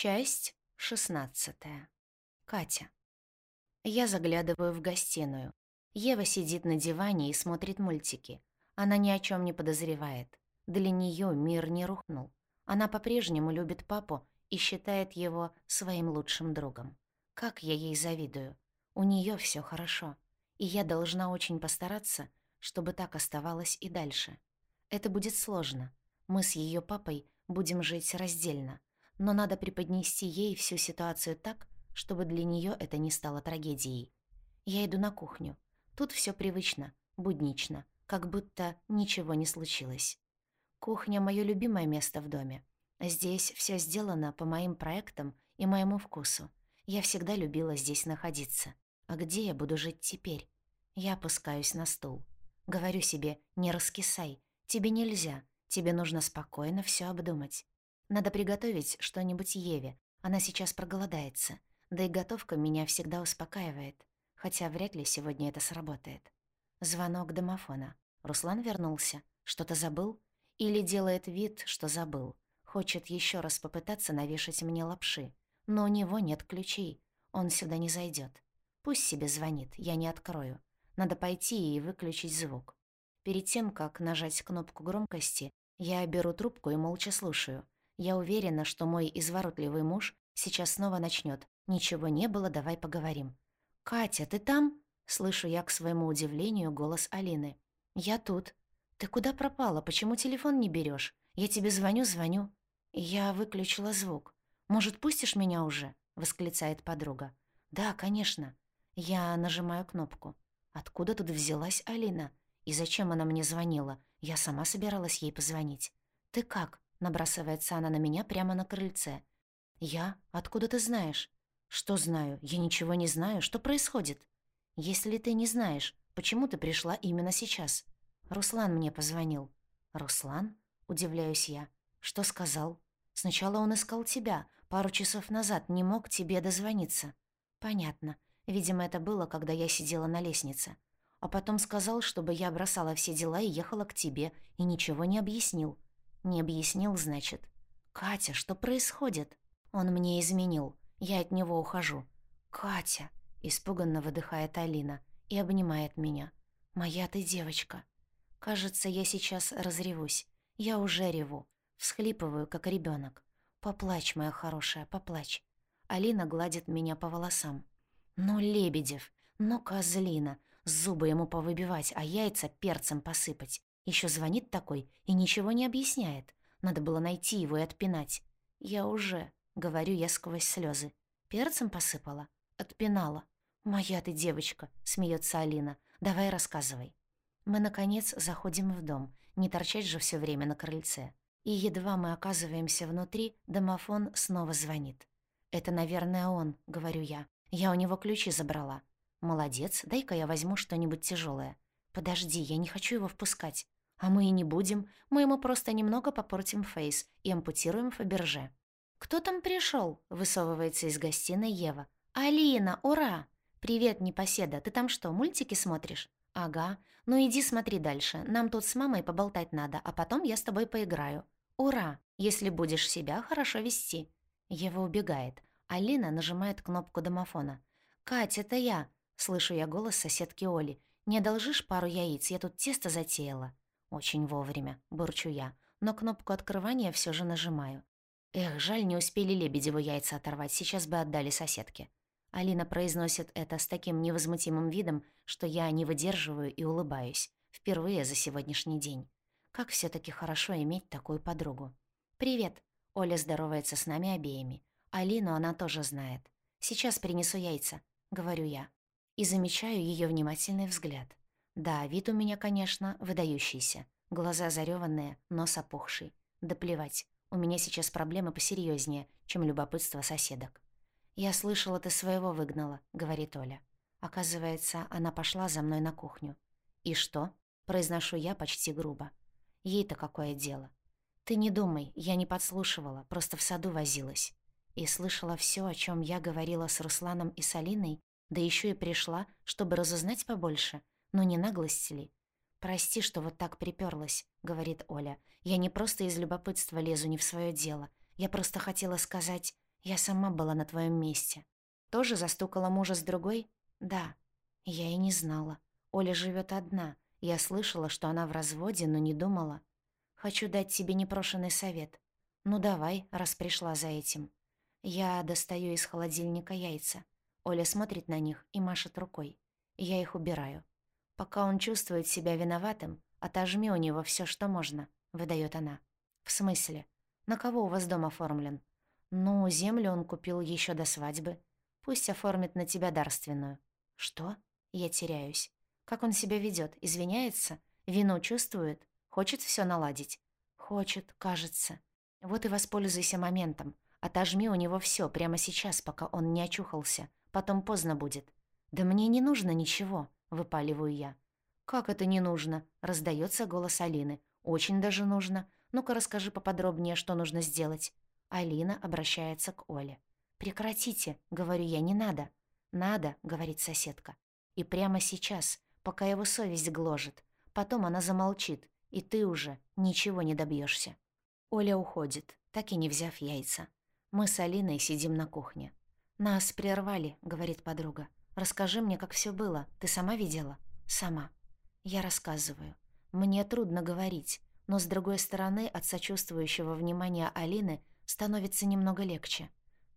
Часть шестнадцатая. Катя. Я заглядываю в гостиную. Ева сидит на диване и смотрит мультики. Она ни о чем не подозревает. Для нее мир не рухнул. Она по-прежнему любит папу и считает его своим лучшим другом. Как я ей завидую. У нее все хорошо. И я должна очень постараться, чтобы так оставалось и дальше. Это будет сложно. Мы с ее папой будем жить раздельно но надо преподнести ей всю ситуацию так, чтобы для нее это не стало трагедией. Я иду на кухню. Тут все привычно, буднично, как будто ничего не случилось. Кухня — мое любимое место в доме. Здесь все сделано по моим проектам и моему вкусу. Я всегда любила здесь находиться. А где я буду жить теперь? Я опускаюсь на стул. Говорю себе, не раскисай, тебе нельзя, тебе нужно спокойно все обдумать. Надо приготовить что-нибудь Еве, она сейчас проголодается. Да и готовка меня всегда успокаивает, хотя вряд ли сегодня это сработает. Звонок домофона. Руслан вернулся. Что-то забыл? Или делает вид, что забыл. Хочет еще раз попытаться навешать мне лапши. Но у него нет ключей. Он сюда не зайдет. Пусть себе звонит, я не открою. Надо пойти и выключить звук. Перед тем, как нажать кнопку громкости, я беру трубку и молча слушаю — я уверена, что мой изворотливый муж сейчас снова начнет. «Ничего не было, давай поговорим». «Катя, ты там?» — слышу я к своему удивлению голос Алины. «Я тут. Ты куда пропала? Почему телефон не берешь? Я тебе звоню, звоню». Я выключила звук. «Может, пустишь меня уже?» — восклицает подруга. «Да, конечно». Я нажимаю кнопку. Откуда тут взялась Алина? И зачем она мне звонила? Я сама собиралась ей позвонить. «Ты как?» Набрасывается она на меня прямо на крыльце. «Я? Откуда ты знаешь?» «Что знаю? Я ничего не знаю. Что происходит?» «Если ты не знаешь, почему ты пришла именно сейчас?» «Руслан мне позвонил». «Руслан?» — удивляюсь я. «Что сказал?» «Сначала он искал тебя. Пару часов назад не мог тебе дозвониться». «Понятно. Видимо, это было, когда я сидела на лестнице. А потом сказал, чтобы я бросала все дела и ехала к тебе, и ничего не объяснил. Не объяснил, значит. «Катя, что происходит?» Он мне изменил. Я от него ухожу. «Катя!» — испуганно выдыхает Алина и обнимает меня. «Моя ты девочка!» Кажется, я сейчас разревусь. Я уже реву. Всхлипываю, как ребенок. «Поплачь, моя хорошая, поплачь». Алина гладит меня по волосам. «Ну, Лебедев, ну, козлина, зубы ему повыбивать, а яйца перцем посыпать. Еще звонит такой и ничего не объясняет. Надо было найти его и отпинать. Я уже, говорю я сквозь слезы. Перцем посыпала? Отпинала. «Моя ты девочка», — смеется Алина. «Давай рассказывай». Мы, наконец, заходим в дом. Не торчать же все время на крыльце. И едва мы оказываемся внутри, домофон снова звонит. «Это, наверное, он», — говорю я. «Я у него ключи забрала». «Молодец, дай-ка я возьму что-нибудь тяжелое. «Подожди, я не хочу его впускать». А мы и не будем. Мы ему просто немного попортим фейс и ампутируем Фаберже. «Кто там пришел? высовывается из гостиной Ева. «Алина, ура! Привет, непоседа, ты там что, мультики смотришь?» «Ага. Ну иди смотри дальше. Нам тут с мамой поболтать надо, а потом я с тобой поиграю. Ура! Если будешь себя хорошо вести». Ева убегает. Алина нажимает кнопку домофона. «Катя, это я!» Слышу я голос соседки Оли. «Не одолжишь пару яиц? Я тут тесто затеяла». Очень вовремя, бурчу я, но кнопку открывания все же нажимаю. Эх, жаль, не успели Лебедеву яйца оторвать, сейчас бы отдали соседке. Алина произносит это с таким невозмутимым видом, что я не выдерживаю и улыбаюсь. Впервые за сегодняшний день. Как все таки хорошо иметь такую подругу. «Привет!» — Оля здоровается с нами обеими. Алину она тоже знает. «Сейчас принесу яйца», — говорю я. И замечаю ее внимательный взгляд. Да, вид у меня, конечно, выдающийся. Глаза зареванные, нос опухший. Да плевать, у меня сейчас проблемы посерьезнее, чем любопытство соседок. «Я слышала, ты своего выгнала», — говорит Оля. Оказывается, она пошла за мной на кухню. «И что?» — произношу я почти грубо. «Ей-то какое дело?» «Ты не думай, я не подслушивала, просто в саду возилась. И слышала все, о чем я говорила с Русланом и с Алиной, да еще и пришла, чтобы разузнать побольше, но не наглость ли? «Прости, что вот так приперлась», — говорит Оля. «Я не просто из любопытства лезу не в свое дело. Я просто хотела сказать... Я сама была на твоем месте. Тоже застукала мужа с другой? Да. Я и не знала. Оля живет одна. Я слышала, что она в разводе, но не думала. Хочу дать тебе непрошенный совет. Ну давай, раз пришла за этим. Я достаю из холодильника яйца. Оля смотрит на них и машет рукой. Я их убираю. Пока он чувствует себя виноватым, отожми у него все, что можно, выдает она. В смысле? На кого у вас дом оформлен? Ну, землю он купил еще до свадьбы. Пусть оформит на тебя дарственную. Что? Я теряюсь. Как он себя ведет? Извиняется? Вину чувствует? Хочет все наладить? Хочет, кажется. Вот и воспользуйся моментом. Отожми у него все прямо сейчас, пока он не очухался. Потом поздно будет. Да мне не нужно ничего, выпаливаю я. Как это не нужно? Раздается голос Алины. Очень даже нужно. Ну-ка расскажи поподробнее, что нужно сделать. Алина обращается к Оле. «Прекратите», — говорю я, — «не надо». «Надо», — говорит соседка. «И прямо сейчас, пока его совесть гложет. Потом она замолчит, и ты уже ничего не добьешься. Оля уходит, так и не взяв яйца. Мы с Алиной сидим на кухне. «Нас прервали», — говорит подруга. «Расскажи мне, как все было. Ты сама видела?» «Сама». Я рассказываю. Мне трудно говорить, но, с другой стороны, от сочувствующего внимания Алины становится немного легче.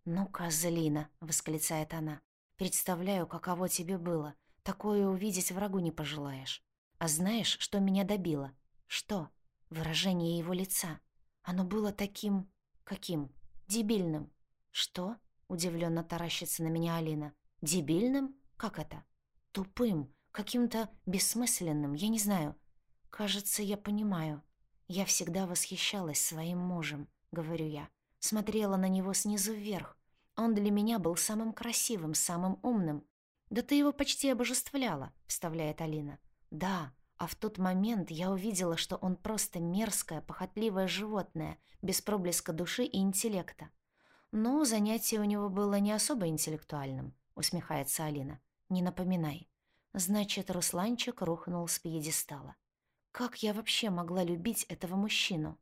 «Ну, козлина!» — восклицает она. «Представляю, каково тебе было. Такое увидеть врагу не пожелаешь. А знаешь, что меня добило? Что? Выражение его лица. Оно было таким... каким? Дебильным. Что? Удивленно таращится на меня Алина. Дебильным? Как это? Тупым, каким-то бессмысленным, я не знаю. Кажется, я понимаю. Я всегда восхищалась своим мужем, говорю я. Смотрела на него снизу вверх. Он для меня был самым красивым, самым умным. «Да ты его почти обожествляла», — вставляет Алина. «Да, а в тот момент я увидела, что он просто мерзкое, похотливое животное, без проблеска души и интеллекта. Но занятие у него было не особо интеллектуальным», — усмехается Алина. «Не напоминай». Значит, Русланчик рухнул с пьедестала. Как я вообще могла любить этого мужчину?